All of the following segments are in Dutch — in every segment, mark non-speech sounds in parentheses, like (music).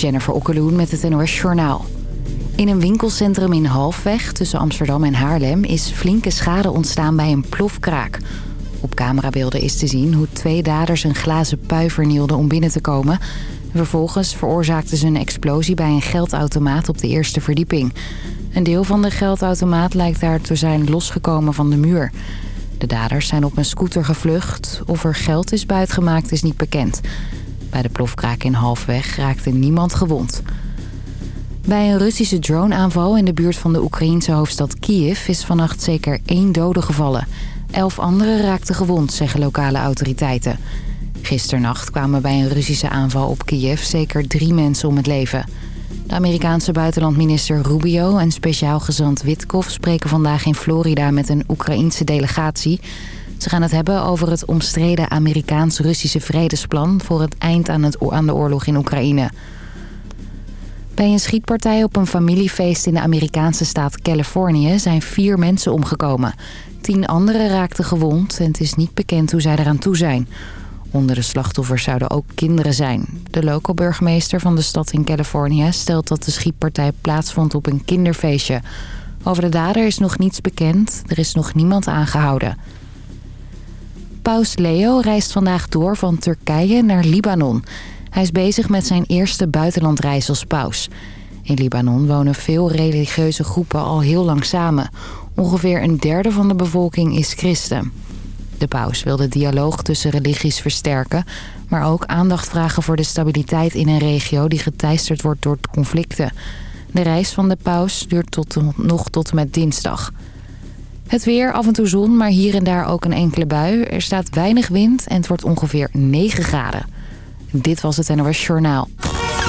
Jennifer Okkeloen met het NOS Journaal. In een winkelcentrum in Halfweg tussen Amsterdam en Haarlem... is flinke schade ontstaan bij een plofkraak. Op camerabeelden is te zien hoe twee daders een glazen pui vernielden om binnen te komen. Vervolgens veroorzaakten ze een explosie bij een geldautomaat op de eerste verdieping. Een deel van de geldautomaat lijkt daar te zijn losgekomen van de muur. De daders zijn op een scooter gevlucht. Of er geld is buitgemaakt is niet bekend. Bij de plofkraak in Halfweg raakte niemand gewond. Bij een Russische droneaanval in de buurt van de Oekraïense hoofdstad Kiev... is vannacht zeker één dode gevallen. Elf anderen raakten gewond, zeggen lokale autoriteiten. Gisternacht kwamen bij een Russische aanval op Kiev zeker drie mensen om het leven. De Amerikaanse buitenlandminister Rubio en speciaal gezant Witkov... spreken vandaag in Florida met een Oekraïense delegatie... Ze gaan het hebben over het omstreden Amerikaans-Russische vredesplan... voor het eind aan, het, aan de oorlog in Oekraïne. Bij een schietpartij op een familiefeest in de Amerikaanse staat Californië... zijn vier mensen omgekomen. Tien anderen raakten gewond en het is niet bekend hoe zij eraan toe zijn. Onder de slachtoffers zouden ook kinderen zijn. De local burgemeester van de stad in Californië stelt dat de schietpartij plaatsvond op een kinderfeestje. Over de dader is nog niets bekend. Er is nog niemand aangehouden. Paus Leo reist vandaag door van Turkije naar Libanon. Hij is bezig met zijn eerste buitenlandreis als paus. In Libanon wonen veel religieuze groepen al heel lang samen. Ongeveer een derde van de bevolking is christen. De paus wil de dialoog tussen religies versterken... maar ook aandacht vragen voor de stabiliteit in een regio... die geteisterd wordt door conflicten. De reis van de paus duurt tot, nog tot en met dinsdag... Het weer, af en toe zon, maar hier en daar ook een enkele bui. Er staat weinig wind en het wordt ongeveer 9 graden. Dit was het NOS Journaal.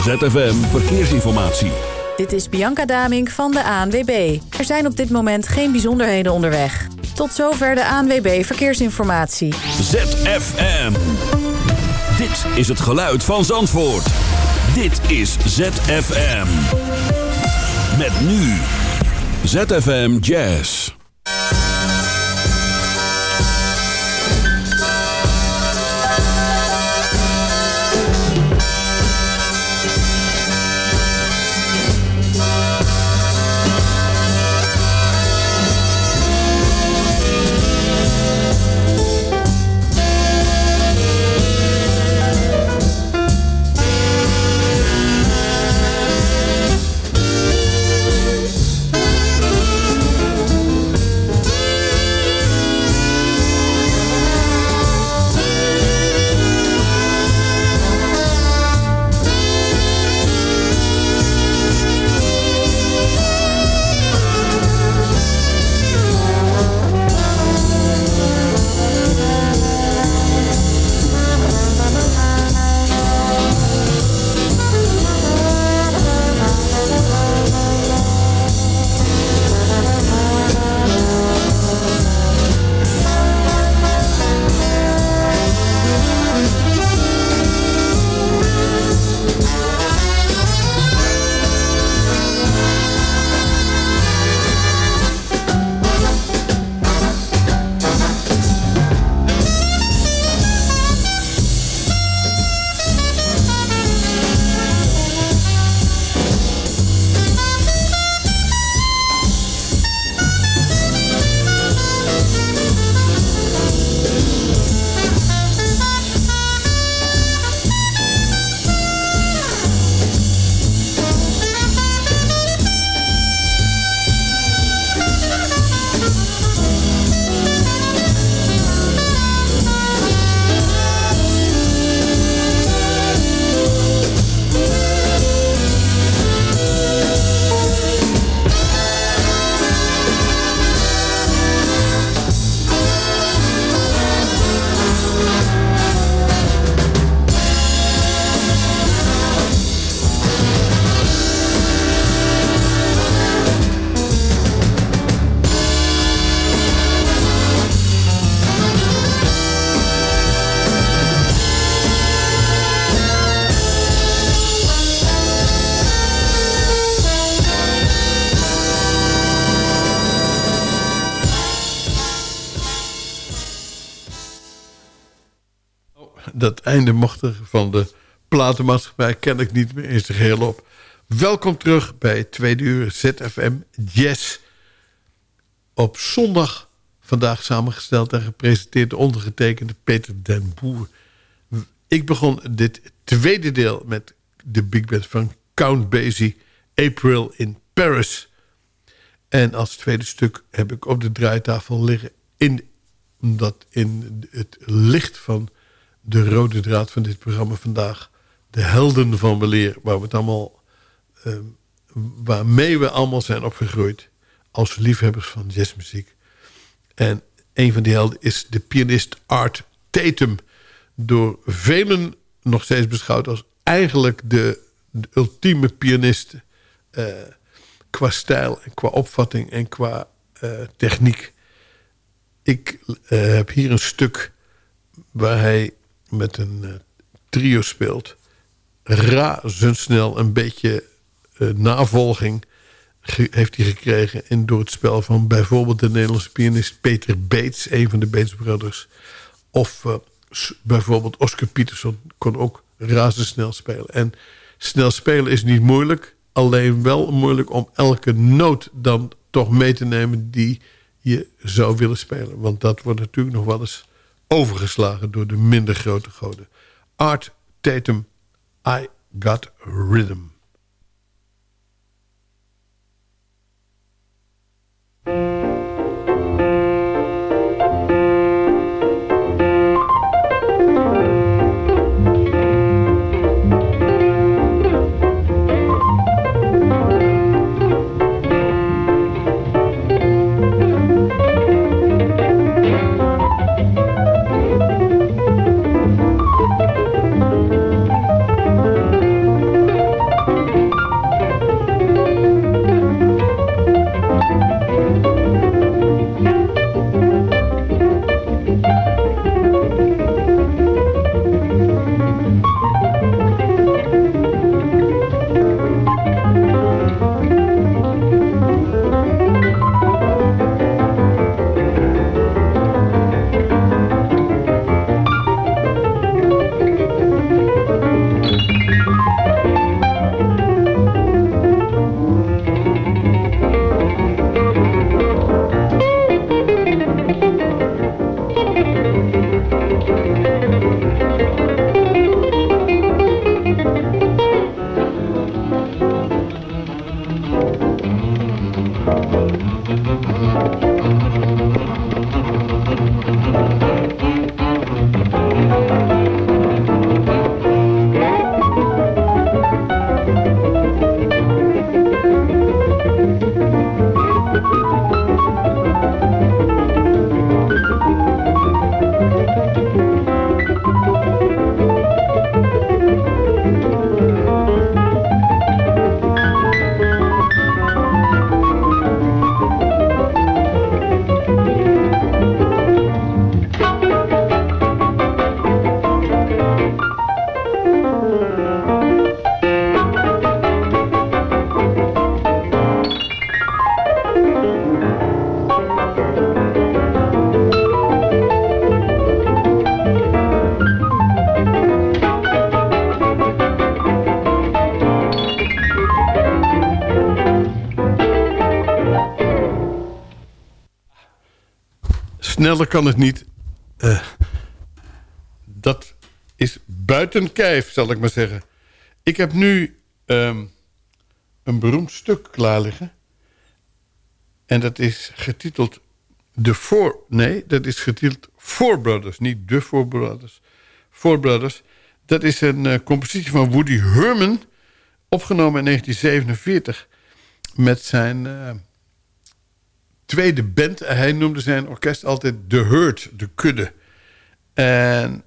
ZFM Verkeersinformatie. Dit is Bianca Damink van de ANWB. Er zijn op dit moment geen bijzonderheden onderweg. Tot zover de ANWB Verkeersinformatie. ZFM. Dit is het geluid van Zandvoort. Dit is ZFM. Met nu. ZFM Jazz. Einde mochten van de platenmaatschappij ken ik niet meer in zijn geheel op. Welkom terug bij Tweede Uur ZFM Jazz. Op zondag vandaag samengesteld en gepresenteerd... de ondergetekende Peter den Boer. Ik begon dit tweede deel met de big band van Count Basie... April in Paris. En als tweede stuk heb ik op de draaitafel liggen... in, omdat in het licht van de rode draad van dit programma vandaag... de helden van weleer, waar we het allemaal... Uh, waarmee we allemaal zijn opgegroeid... als liefhebbers van jazzmuziek. En een van die helden is de pianist Art Tatum... door velen nog steeds beschouwd als eigenlijk de, ultieme pianist... Uh, qua stijl en qua opvatting en qua uh, techniek. Ik uh, heb hier een stuk waar hij met een uh, trio speelt. Razendsnel een beetje navolging heeft hij gekregen... in door het spel van bijvoorbeeld de Nederlandse pianist Peter Beets... een van de Beets Brothers. Of bijvoorbeeld Oscar Peterson kon ook razendsnel spelen. En snel spelen is niet moeilijk alleen wel moeilijk om elke noot dan toch mee te nemen die je zou willen spelen. Want dat wordt natuurlijk nog wel eens overgeslagen door de minder grote goden. Art Tatum, I Got Rhythm. Sneller kan het niet. Uh, dat is buiten kijf, zal ik maar zeggen. Ik heb nu um, een beroemd stuk klaar liggen. En dat is getiteld The Four... Nee, dat is getiteld Four Brothers. Niet The Four Brothers. Four Brothers. Dat is een uh, compositie van Woody Herman. Opgenomen in 1947. Met zijn... Uh, tweede band. Hij noemde zijn orkest altijd The Hurt, de kudde. En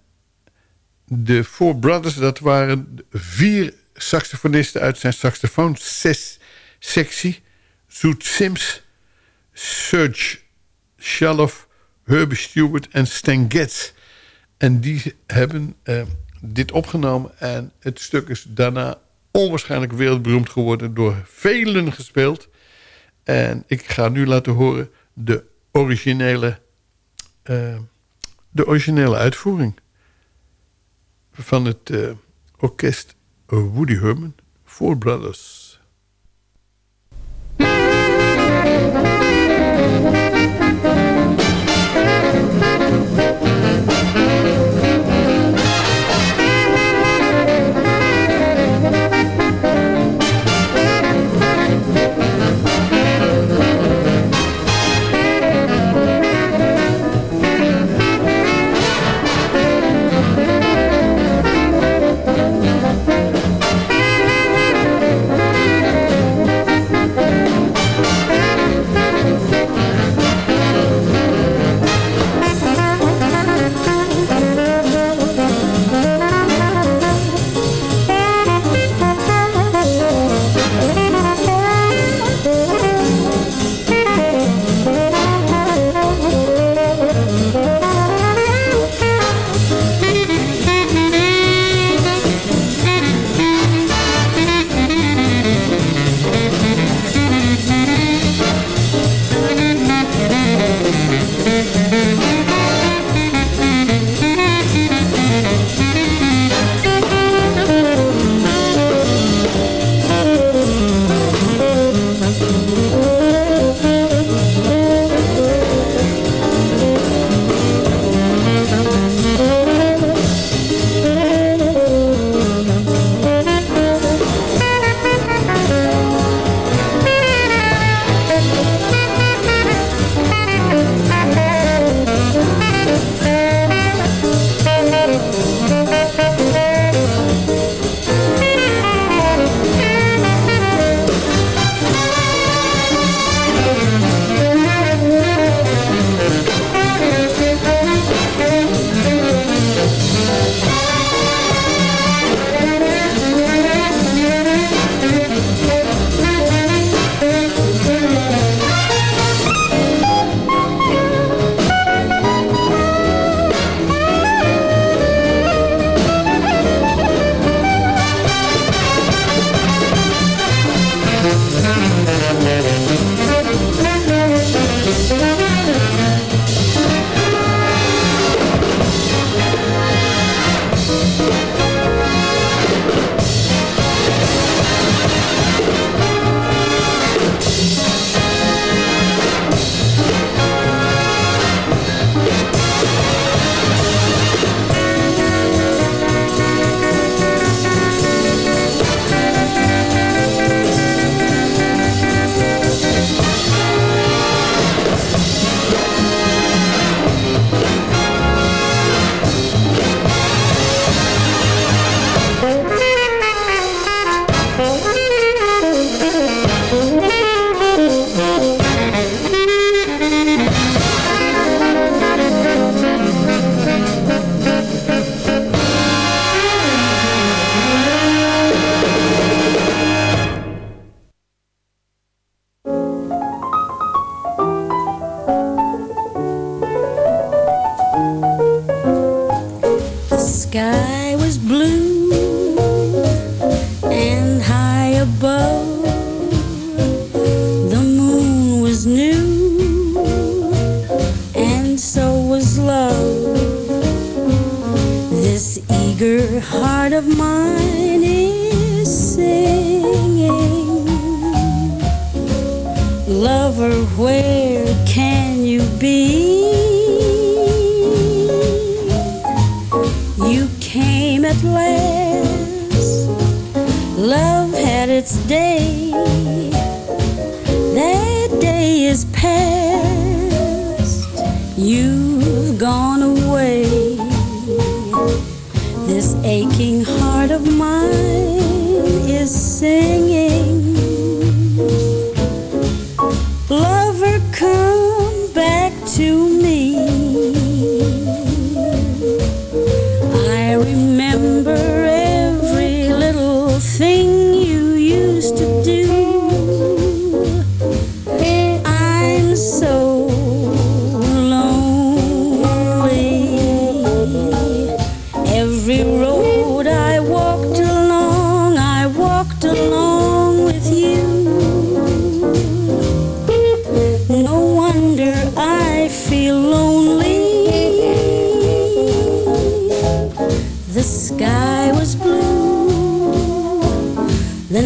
de Four Brothers, dat waren vier saxofonisten uit zijn saxofoon sectie. Zoet Sims, Serge Shaloff, Herbie Stewart en Stan Getz. En die hebben uh, dit opgenomen en het stuk is daarna onwaarschijnlijk wereldberoemd geworden... door velen gespeeld. En ik ga nu laten horen de originele, uh, de originele uitvoering van het uh, orkest Woody Herman, Four Brothers.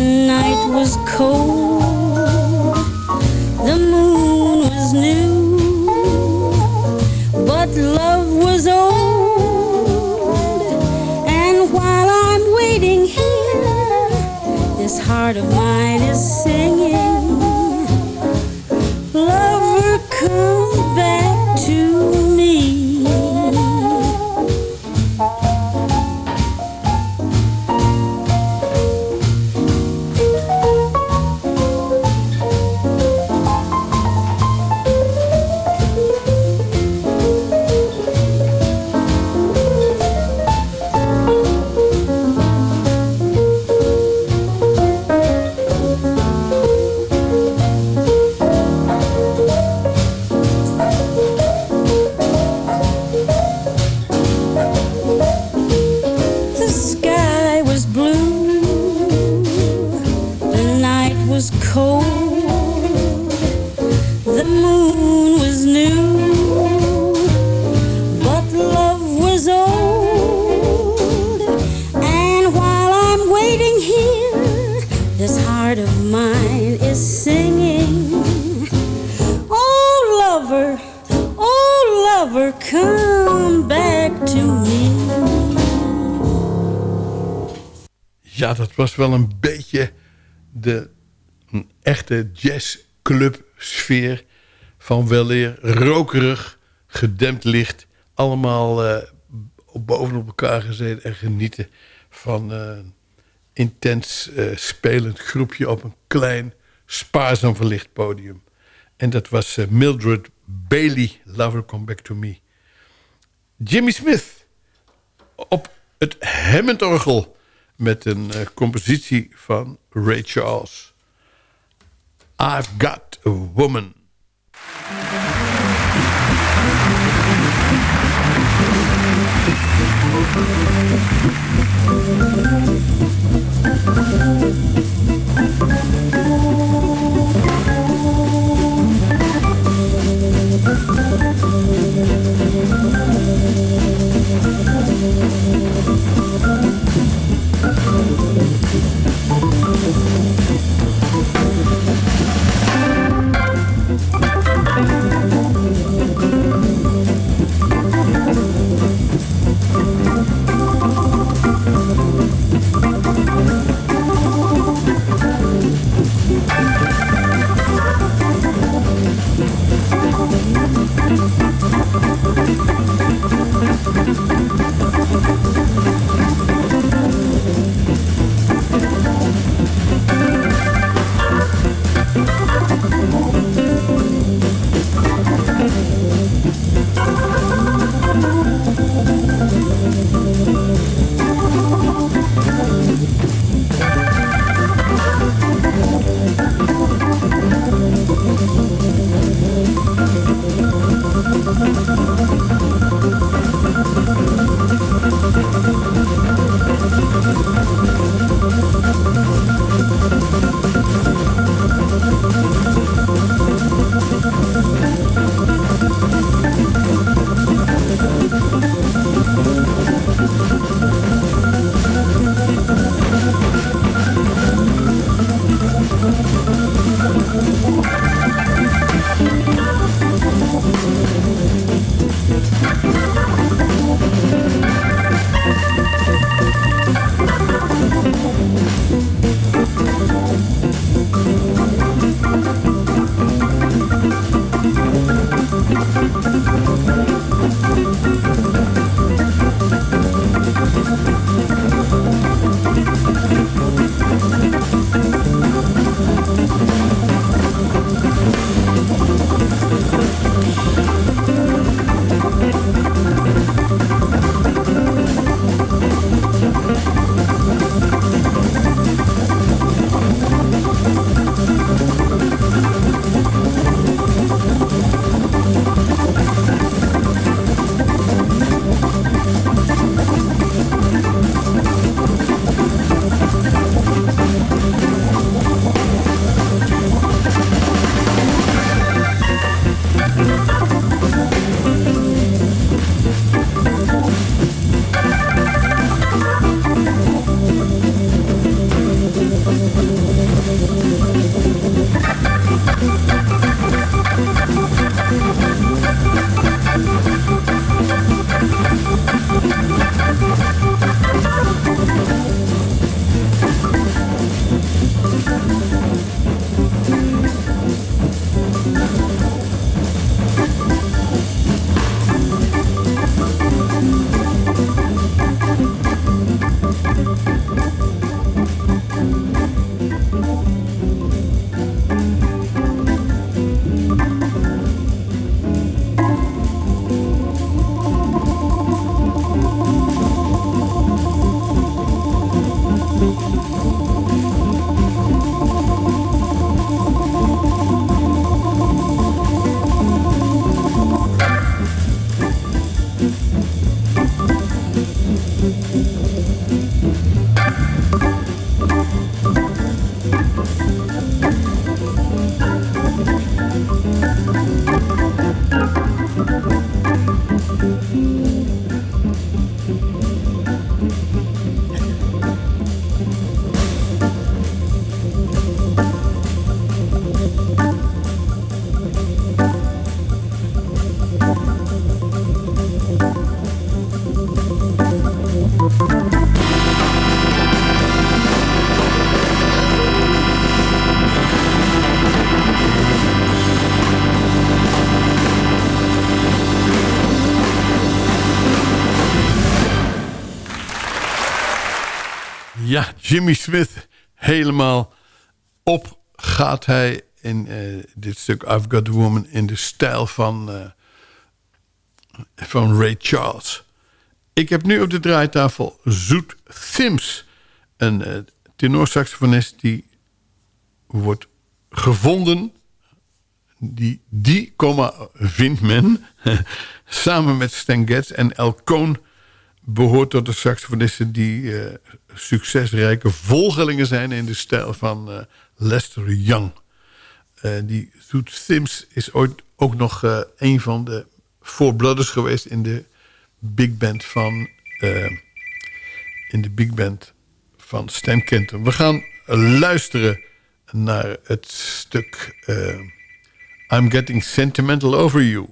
Night was cold, the moon was new, but love was old. And while I'm waiting here, this heart of mine is singing. Was wel een beetje de een echte jazzclub sfeer van weleer rokerig, gedempt licht. Allemaal eh, bovenop elkaar gezeten en genieten van een intens eh, spelend groepje op een klein, spaarzaam verlicht podium. En dat was eh, Mildred Bailey, Lover Come Back To Me. Jimmy Smith op het Hammond-orgel met een eh, compositie van Ray Charles. I've Got a Woman. Jimmy Smith helemaal op gaat hij in eh, dit stuk I've Got a Woman in de stijl van, uh, van Ray Charles. Ik heb nu op de draaitafel Zoet Sims, een uh, tenorsaxofonist die wordt gevonden. Die, die komma vindt men (laughs) samen met Stan Getz en El Cohn behoort tot de saxofonisten die uh, succesrijke volgelingen zijn in de stijl van uh, Lester Young. Uh, die Zoet Sims is ooit ook nog een van de Four Brothers geweest in de big band van in de big band van Stan Kenton. We gaan luisteren naar het stuk I'm Getting Sentimental Over You.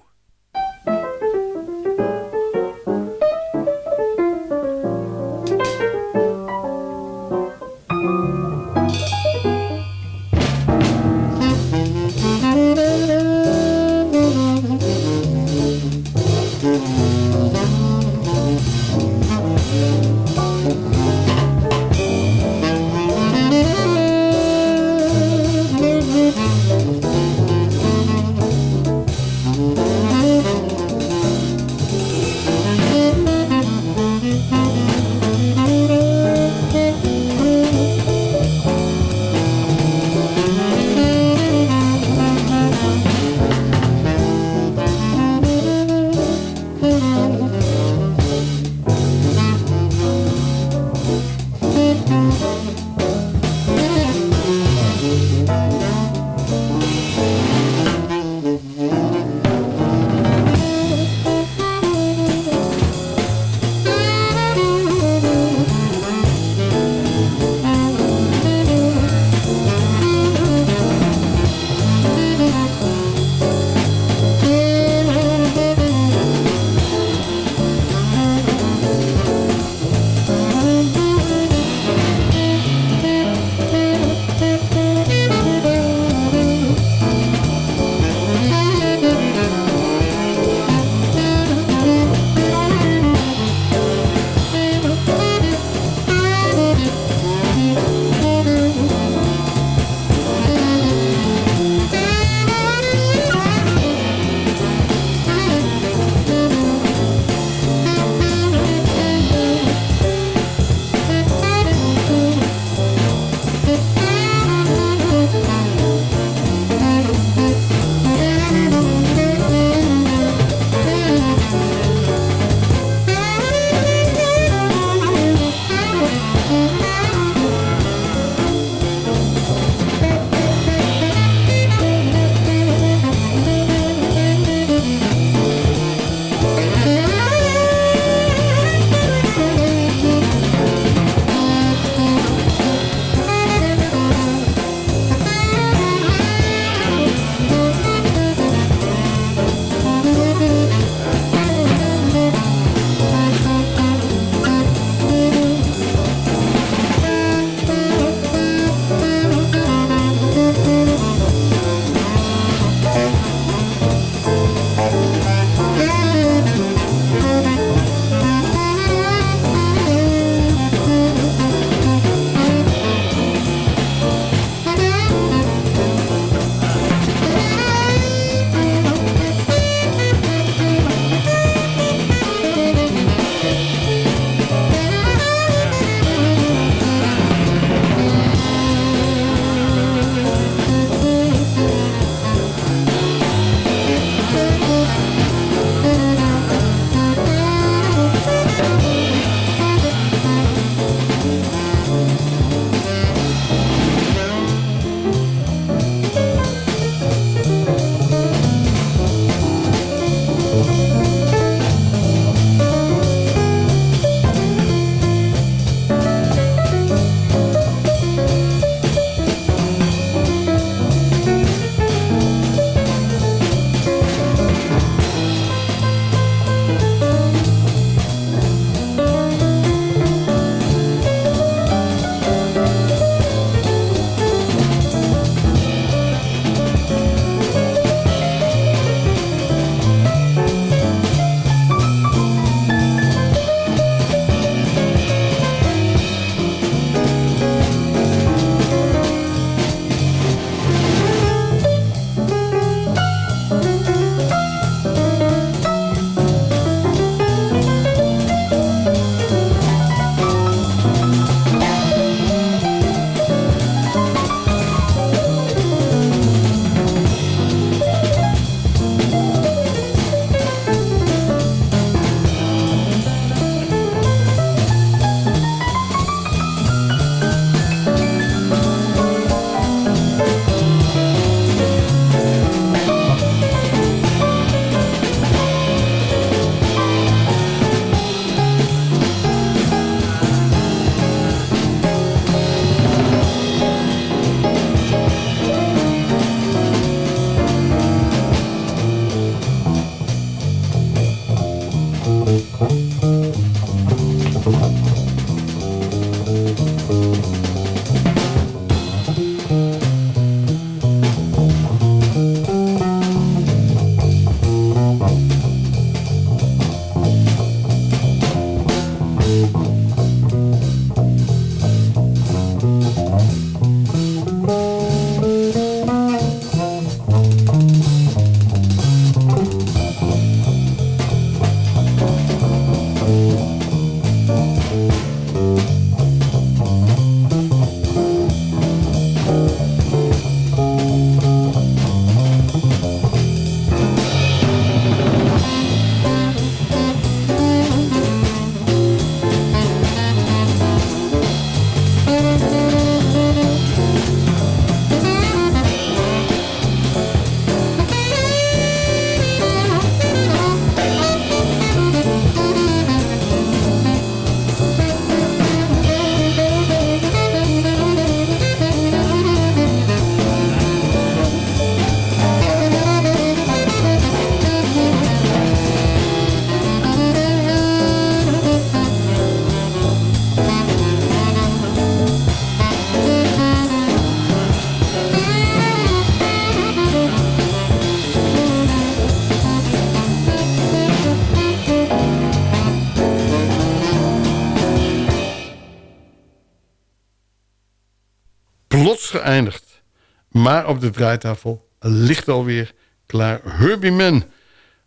Maar op de draaitafel ligt alweer klaar Herbie Mann.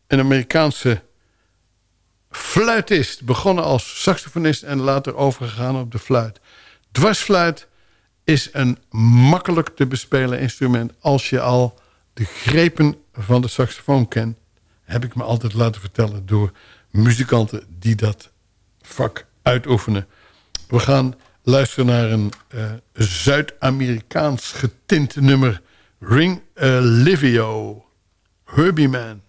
Een Amerikaanse fluitist. Begonnen als saxofonist en later overgegaan op de fluit. Dwarsfluit is een makkelijk te bespelen instrument... als je al de grepen van de saxofoon kent. Heb ik me altijd laten vertellen door muzikanten die dat vak uitoefenen. We gaan luisteren naar een uh, Zuid-Amerikaans getint nummer. Ring Livio. Herbie Man.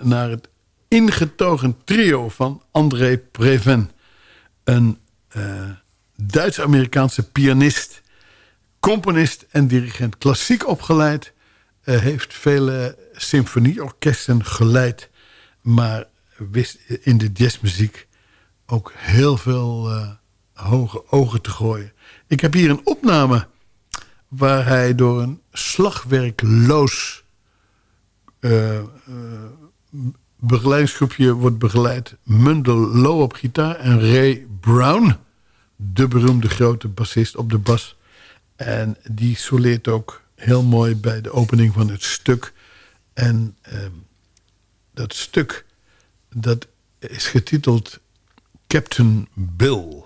Naar het ingetogen trio van André Preven. Een uh, Duits-Amerikaanse pianist, componist en dirigent. Klassiek opgeleid, uh, heeft vele symfonieorkesten geleid... maar wist in de jazzmuziek ook heel veel uh, hoge ogen te gooien. Ik heb hier een opname waar hij door een slagwerkloos begeleidingsgroepje wordt begeleid. Mundel Low op gitaar en Ray Brown, de beroemde grote bassist op de bas. En die soleert ook heel mooi bij de opening van het stuk. En uh, dat stuk dat is getiteld Captain Bill.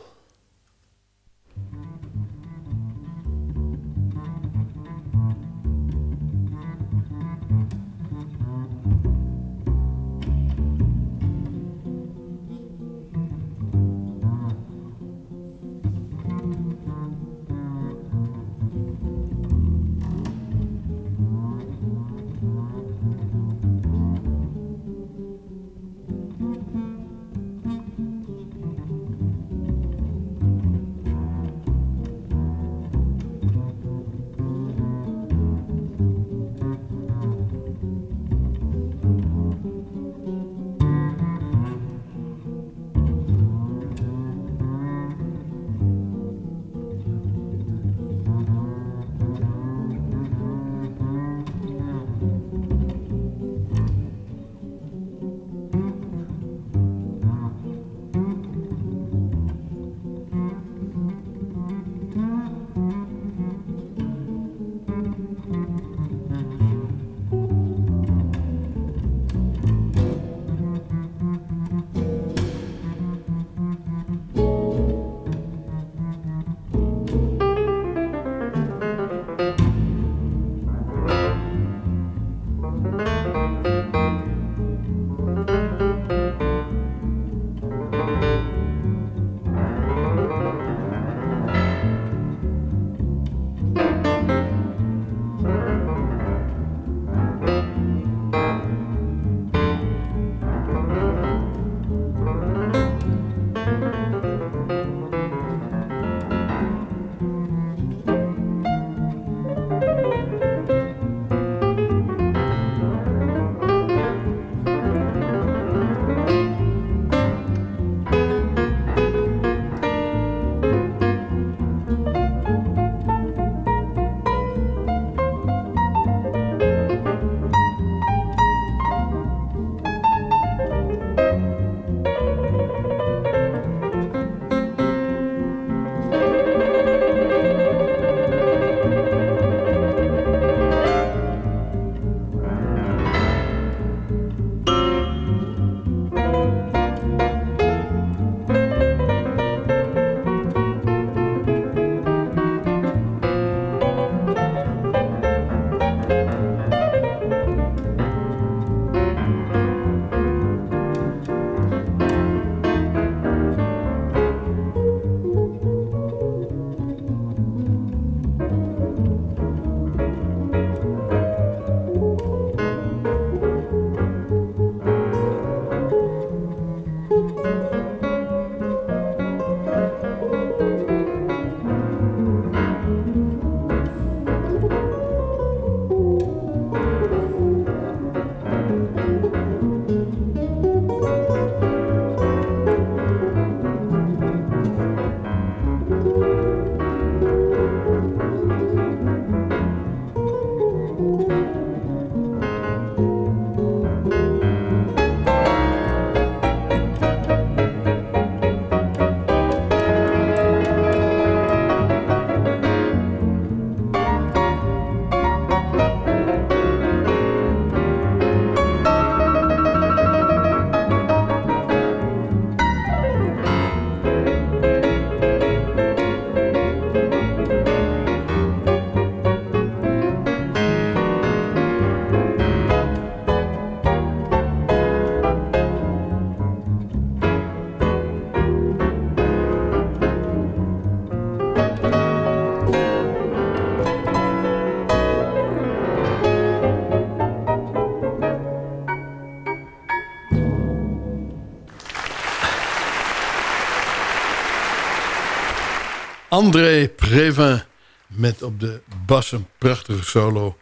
André Previn met op de bas een prachtige solo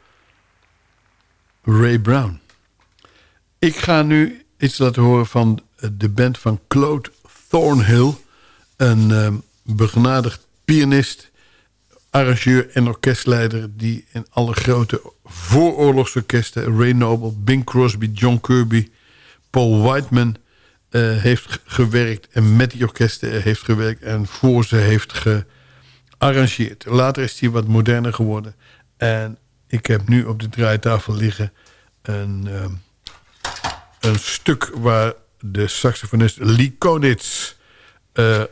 Ray Brown. Ik ga nu iets laten horen van de band van Claude Thornhill. Een uh, begenadigd pianist, arrangeur en orkestleider... die in alle grote vooroorlogsorkesten... Ray Noble, Bing Crosby, John Kirby, Paul Whiteman... Uh, heeft gewerkt en met die orkesten heeft gewerkt... en voor ze heeft ge arrangeert. Later is hij wat moderner geworden. En ik heb nu op de draaitafel liggen een, uh, een stuk waar de saxofonist Lee Konitz uh,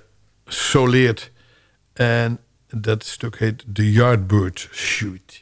soleert. En dat stuk heet The Yardbird Shoot.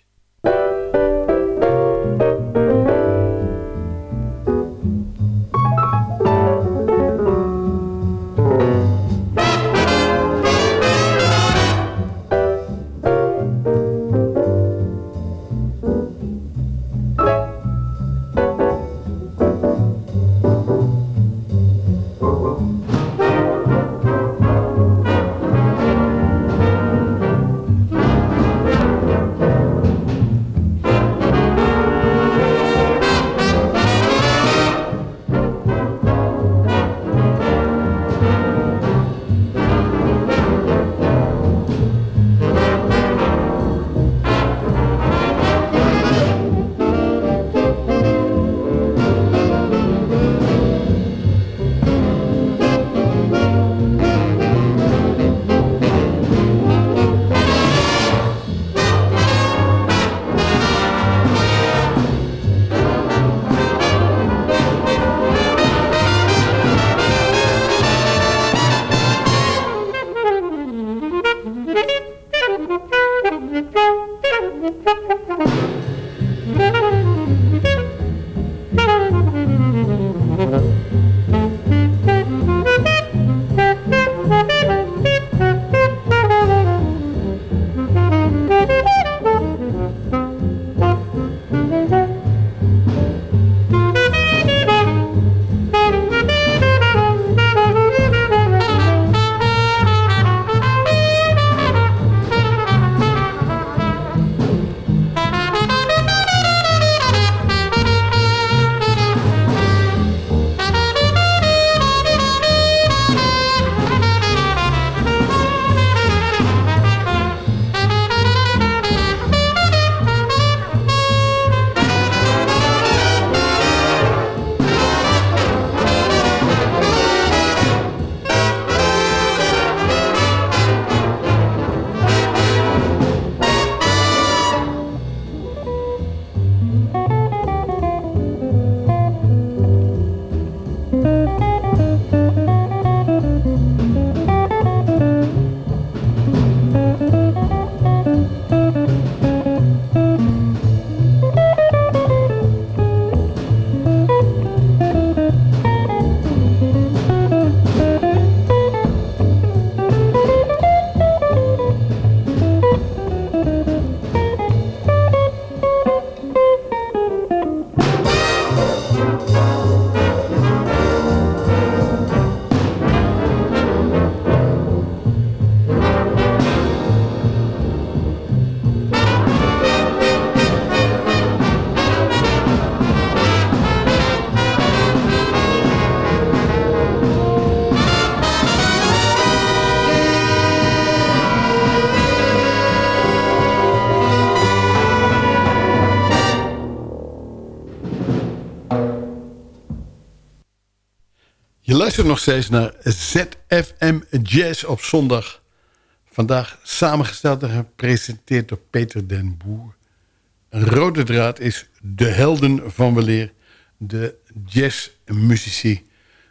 Luistert nog steeds naar ZFM Jazz op zondag. Vandaag samengesteld en gepresenteerd door Peter den Boer. Rode draad is de helden van weleer. De jazzmuzici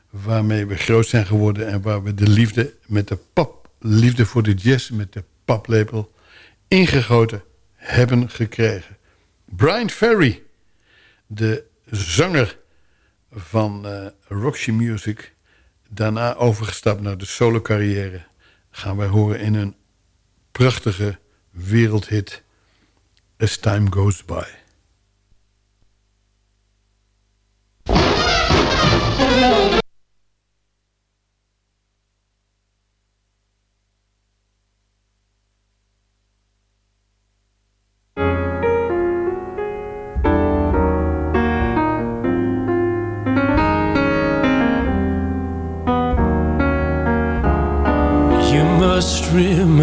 waarmee we groot zijn geworden... en waar we de liefde met de pap, liefde voor de jazz met de paplepel ingegoten hebben gekregen. Brian Ferry, de zanger van uh, Roxy Music. Daarna overgestapt naar de solo carrière. Gaan wij horen in een prachtige wereldhit. As Time Goes By.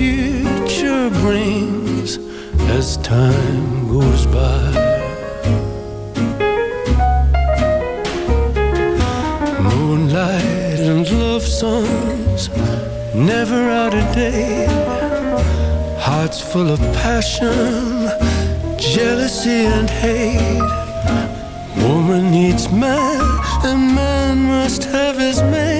Future brings as time goes by. Moonlight and love songs, never out of date. Hearts full of passion, jealousy, and hate Woman needs man, and man must have his mate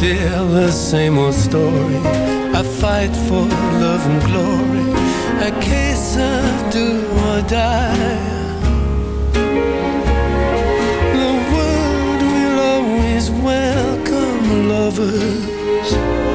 still the same old story. I fight for love and glory. A case of do or die. The world will always welcome lovers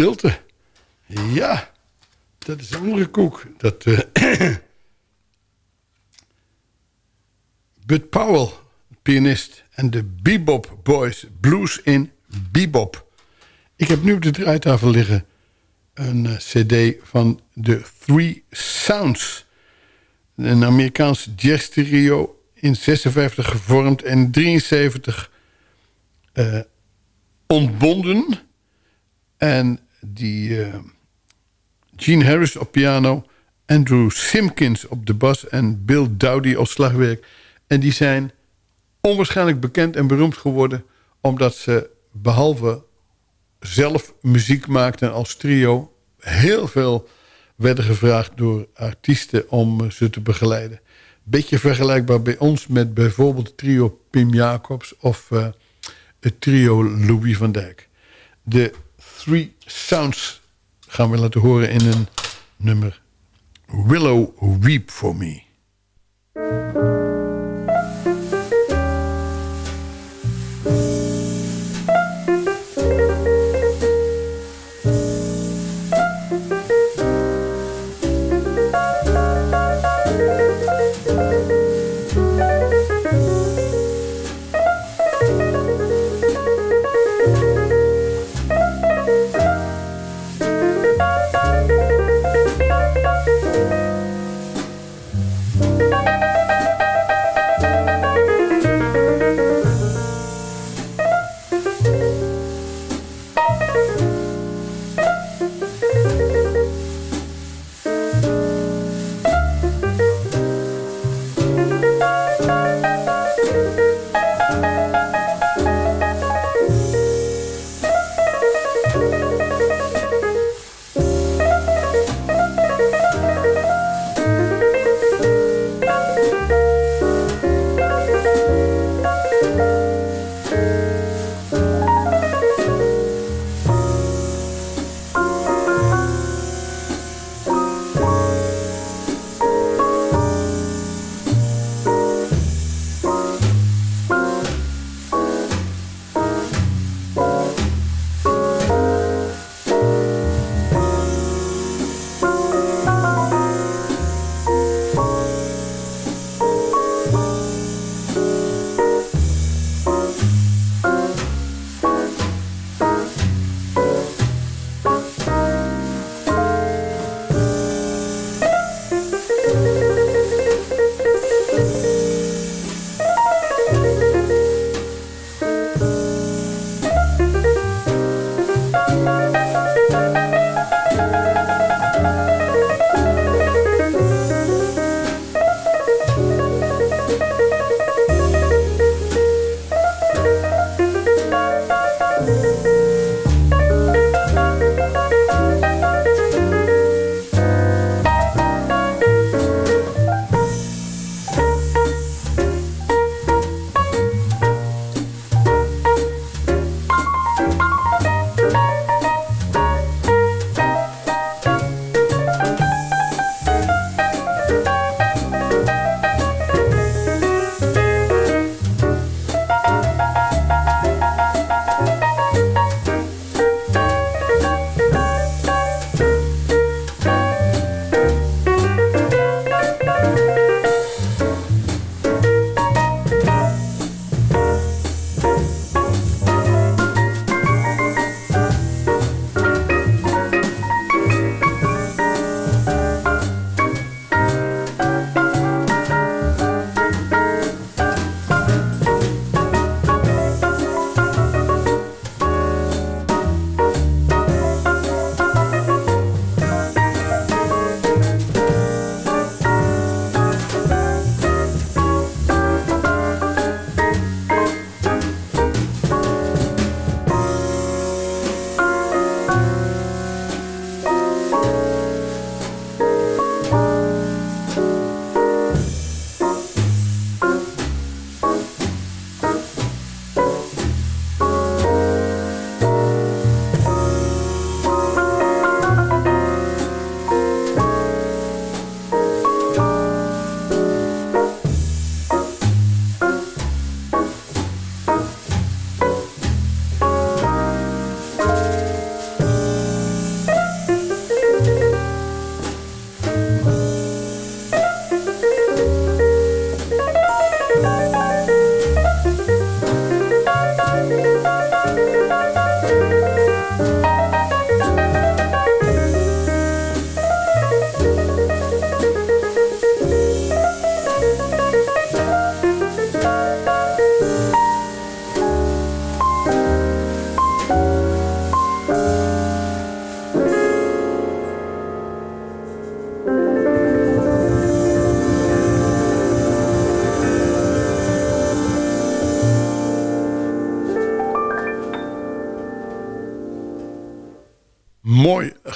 stilte. Ja, dat is een andere koek. Dat, eh, (clears throat) Bud Powell, pianist. En de Bebop Boys, blues in bebop. Ik heb nu op de draaitafel liggen een eh, cd van de Three Sounds. Een Amerikaans jazz trio in 56 gevormd en 73 uh, ontbonden. En die uh, Gene Harris op piano, Andrew Simpkins op de bas en Bill Dowdy op slagwerk. En die zijn onwaarschijnlijk bekend en beroemd geworden... omdat ze behalve zelf muziek maakten als trio... heel veel werden gevraagd door artiesten om ze te begeleiden. Beetje vergelijkbaar bij ons met bijvoorbeeld trio Pim Jacobs... of uh, het trio Louis van Dijk. De Three Sounds gaan we laten horen in een nummer... Willow Weep For Me.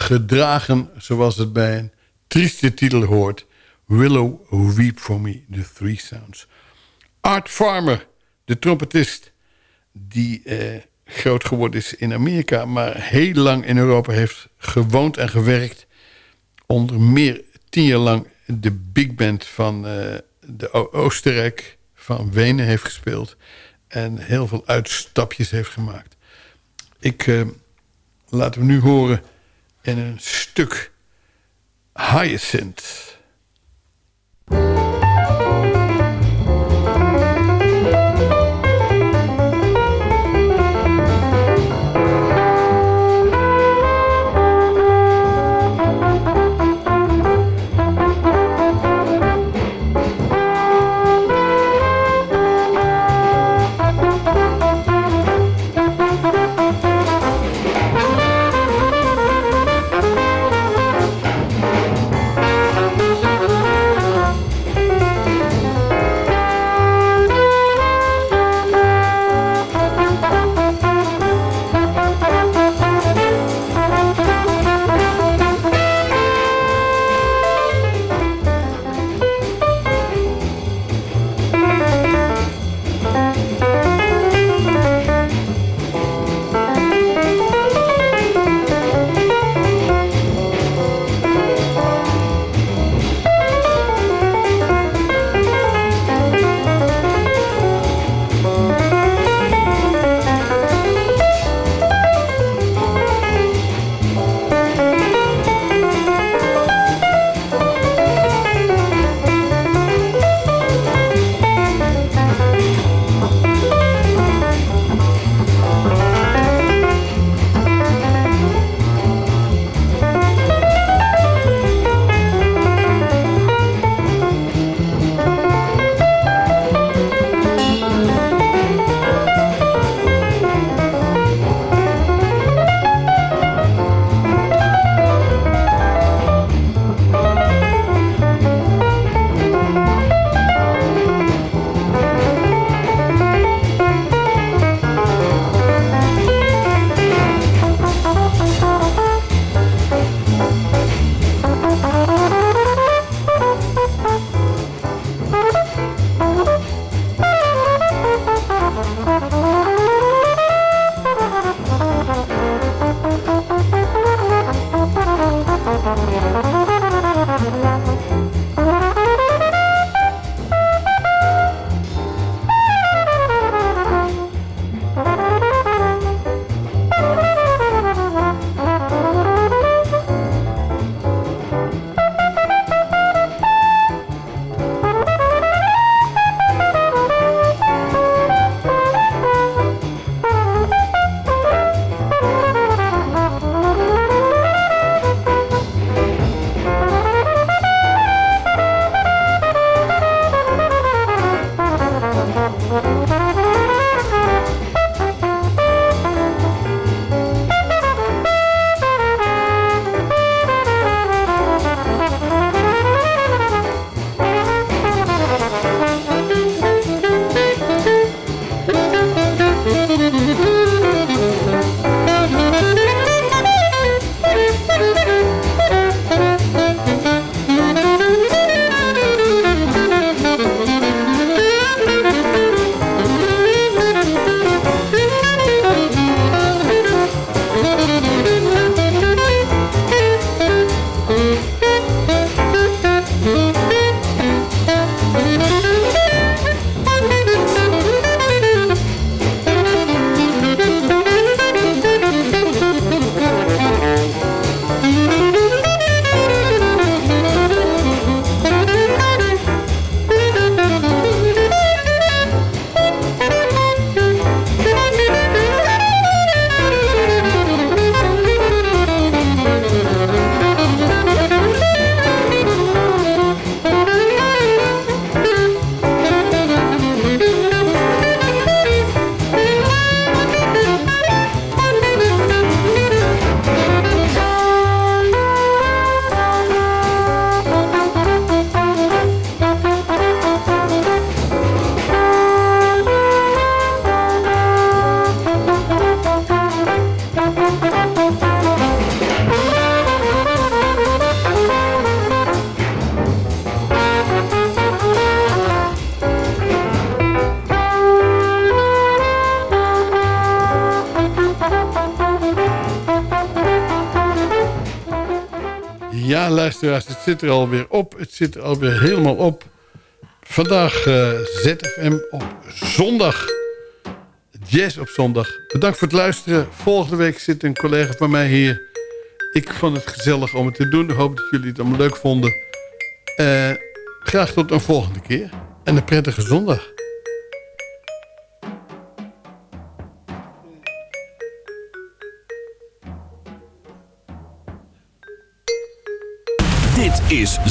Gedragen zoals het bij een trieste titel hoort. Willow Weep For Me, The Three Sounds. Art Farmer, de trompetist die eh, groot geworden is in Amerika... maar heel lang in Europa heeft gewoond en gewerkt. Onder meer tien jaar lang de big band van eh, de Oostenrijk van Wenen heeft gespeeld. En heel veel uitstapjes heeft gemaakt. Ik uh, laat hem nu horen in een stuk Hyacinth. Zit er alweer op. Het zit er alweer helemaal op. Vandaag uh, eh, ZFM op zondag. Jazz op zondag. Bedankt voor het luisteren. Volgende week zit een collega van mij hier. Ik vond het gezellig om het te doen. Ik hoop dat jullie het allemaal leuk vonden. Uh, graag tot een volgende keer. En een prettige zondag.